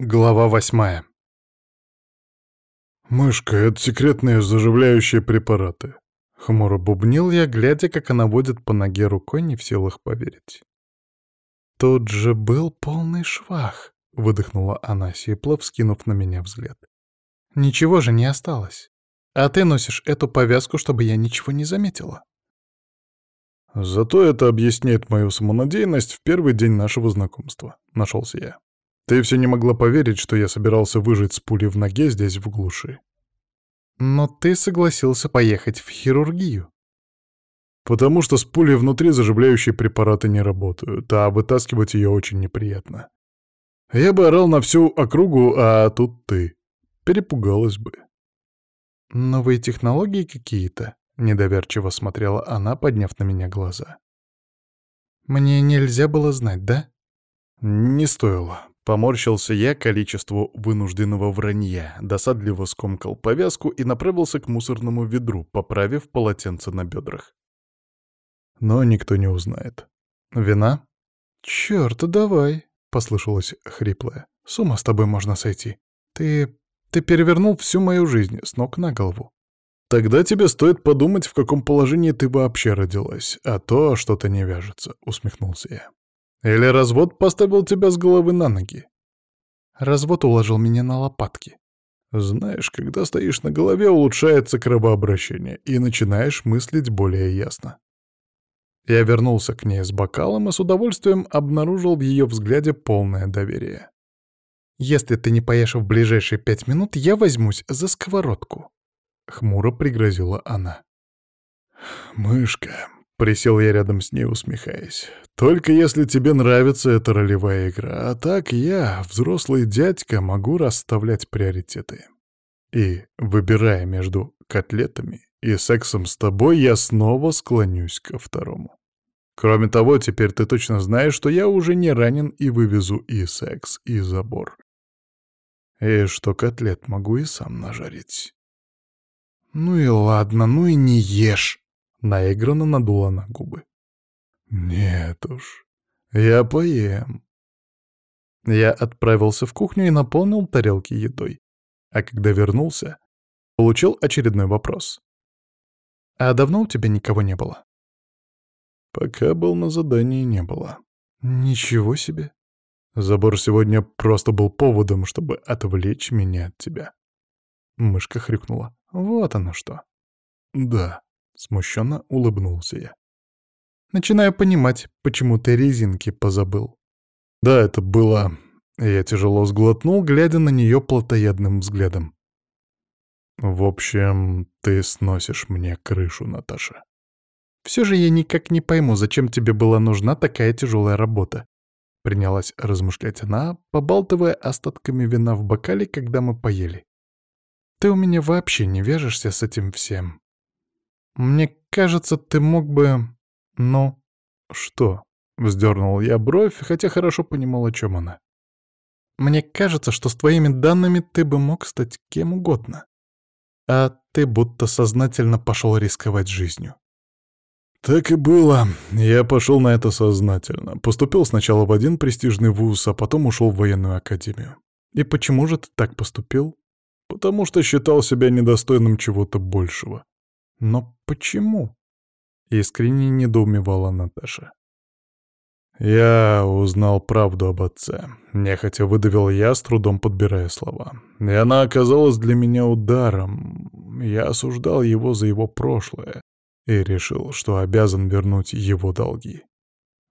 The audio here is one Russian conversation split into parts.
Глава восьмая. «Мышка, это секретные заживляющие препараты». Хмуро бубнил я, глядя, как она водит по ноге рукой, не в силах поверить. «Тут же был полный швах», — выдохнула она, сипло, вскинув на меня взгляд. «Ничего же не осталось. А ты носишь эту повязку, чтобы я ничего не заметила». «Зато это объясняет мою самонадеянность в первый день нашего знакомства», — нашелся я. «Ты все не могла поверить, что я собирался выжить с пулей в ноге здесь, в глуши». «Но ты согласился поехать в хирургию». «Потому что с пулей внутри заживляющие препараты не работают, а вытаскивать ее очень неприятно. Я бы орал на всю округу, а тут ты. Перепугалась бы». «Новые технологии какие-то?» Недоверчиво смотрела она, подняв на меня глаза. «Мне нельзя было знать, да?» «Не стоило». Поморщился я количеству вынужденного вранья, досадливо скомкал повязку и направился к мусорному ведру, поправив полотенце на бедрах. Но никто не узнает. «Вина?» «Чёрт, давай», — послышалось хриплое. «С ума с тобой можно сойти. Ты... ты перевернул всю мою жизнь с ног на голову. «Тогда тебе стоит подумать, в каком положении ты вообще родилась, а то что-то не вяжется», — усмехнулся я. «Или развод поставил тебя с головы на ноги?» Развод уложил меня на лопатки. Знаешь, когда стоишь на голове, улучшается кровообращение, и начинаешь мыслить более ясно. Я вернулся к ней с бокалом и с удовольствием обнаружил в ее взгляде полное доверие. «Если ты не поешь в ближайшие пять минут, я возьмусь за сковородку», — хмуро пригрозила она. «Мышка», — присел я рядом с ней, усмехаясь, — «только если тебе нравится эта ролевая игра, а так я, взрослый дядька, могу расставлять приоритеты. И, выбирая между котлетами и сексом с тобой, я снова склонюсь ко второму. Кроме того, теперь ты точно знаешь, что я уже не ранен и вывезу и секс, и забор. И что котлет могу и сам нажарить». «Ну и ладно, ну и не ешь!» — наигранно надула на губы. «Нет уж, я поем». Я отправился в кухню и наполнил тарелки едой. А когда вернулся, получил очередной вопрос. «А давно у тебя никого не было?» «Пока был на задании, не было». «Ничего себе!» «Забор сегодня просто был поводом, чтобы отвлечь меня от тебя». Мышка хрюкнула. Вот оно что. Да, смущенно улыбнулся я. Начинаю понимать, почему ты резинки позабыл. Да, это было... Я тяжело сглотнул, глядя на нее плотоядным взглядом. В общем, ты сносишь мне крышу, Наташа. Все же я никак не пойму, зачем тебе была нужна такая тяжелая работа. Принялась размышлять она, побалтывая остатками вина в бокале, когда мы поели. Ты у меня вообще не вяжешься с этим всем. Мне кажется, ты мог бы... Ну, что? Вздернул я бровь, хотя хорошо понимал, о чем она. Мне кажется, что с твоими данными ты бы мог стать кем угодно. А ты будто сознательно пошел рисковать жизнью. Так и было. Я пошел на это сознательно. Поступил сначала в один престижный вуз, а потом ушел в военную академию. И почему же ты так поступил? потому что считал себя недостойным чего-то большего. Но почему? Искренне недоумевала Наташа. Я узнал правду об отце. Нехотя выдавил я, с трудом подбирая слова. И она оказалась для меня ударом. Я осуждал его за его прошлое и решил, что обязан вернуть его долги.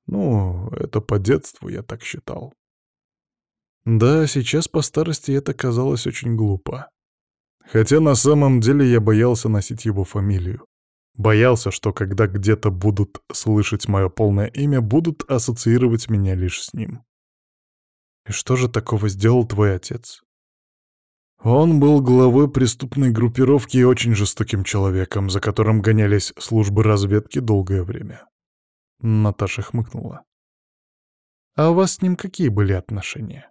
Ну, это по детству я так считал. Да, сейчас по старости это казалось очень глупо. Хотя на самом деле я боялся носить его фамилию. Боялся, что когда где-то будут слышать мое полное имя, будут ассоциировать меня лишь с ним. И что же такого сделал твой отец? Он был главой преступной группировки и очень жестоким человеком, за которым гонялись службы разведки долгое время. Наташа хмыкнула. А у вас с ним какие были отношения?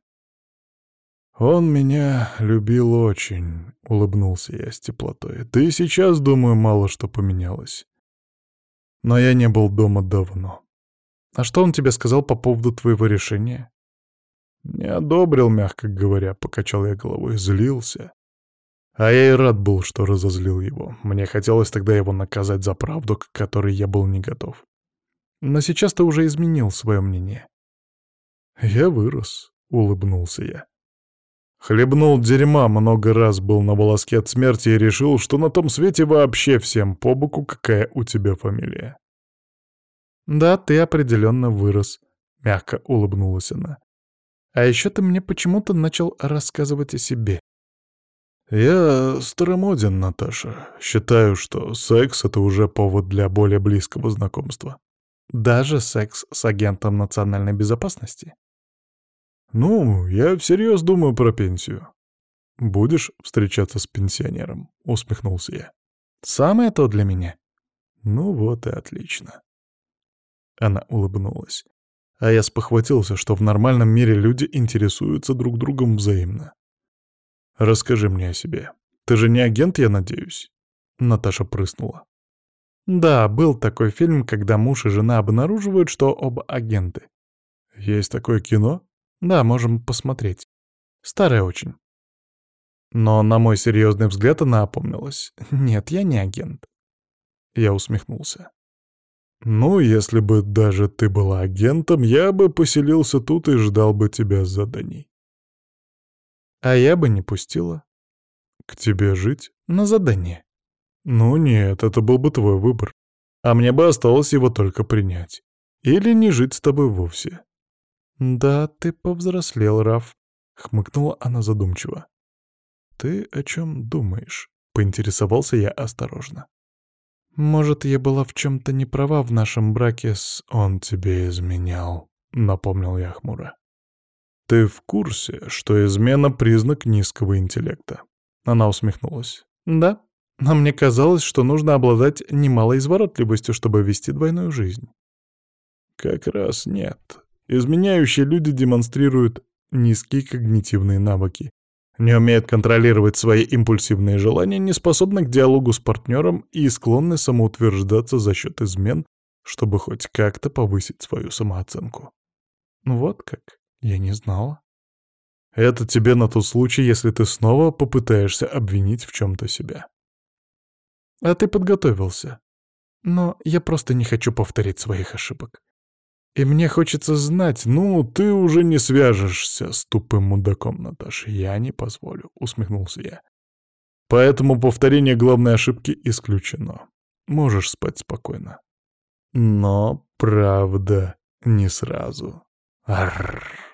«Он меня любил очень», — улыбнулся я с теплотой. «Ты сейчас, думаю, мало что поменялось. Но я не был дома давно». «А что он тебе сказал по поводу твоего решения?» Не одобрил, мягко говоря, покачал я головой, злился. А я и рад был, что разозлил его. Мне хотелось тогда его наказать за правду, к которой я был не готов. Но сейчас ты уже изменил свое мнение. Я вырос, — улыбнулся я. Хлебнул дерьма, много раз был на волоске от смерти и решил, что на том свете вообще всем по боку, какая у тебя фамилия. «Да, ты определенно вырос», — мягко улыбнулась она. «А еще ты мне почему-то начал рассказывать о себе». «Я старомоден, Наташа. Считаю, что секс — это уже повод для более близкого знакомства». «Даже секс с агентом национальной безопасности?» «Ну, я всерьез думаю про пенсию». «Будешь встречаться с пенсионером?» — усмехнулся я. «Самое то для меня». «Ну вот и отлично». Она улыбнулась. А я спохватился, что в нормальном мире люди интересуются друг другом взаимно. «Расскажи мне о себе. Ты же не агент, я надеюсь?» Наташа прыснула. «Да, был такой фильм, когда муж и жена обнаруживают, что оба агенты». «Есть такое кино?» Да, можем посмотреть. Старая очень. Но, на мой серьезный взгляд, она опомнилась. Нет, я не агент. Я усмехнулся. Ну, если бы даже ты была агентом, я бы поселился тут и ждал бы тебя с заданий. А я бы не пустила. К тебе жить? На задание. Ну нет, это был бы твой выбор. А мне бы осталось его только принять. Или не жить с тобой вовсе. «Да, ты повзрослел, Раф», — хмыкнула она задумчиво. «Ты о чем думаешь?» — поинтересовался я осторожно. «Может, я была в чем-то не права в нашем браке с «он тебе изменял», — напомнил я хмуро. «Ты в курсе, что измена — признак низкого интеллекта?» Она усмехнулась. «Да, но мне казалось, что нужно обладать немалой изворотливостью, чтобы вести двойную жизнь». «Как раз нет», Изменяющие люди демонстрируют низкие когнитивные навыки, не умеют контролировать свои импульсивные желания, не способны к диалогу с партнером и склонны самоутверждаться за счет измен, чтобы хоть как-то повысить свою самооценку. Ну вот как, я не знала. Это тебе на тот случай, если ты снова попытаешься обвинить в чем-то себя. А ты подготовился. Но я просто не хочу повторить своих ошибок. И мне хочется знать, ну, ты уже не свяжешься с тупым мудаком, Наташа. Я не позволю, усмехнулся я. Поэтому повторение главной ошибки исключено. Можешь спать спокойно. Но, правда, не сразу. Арррр.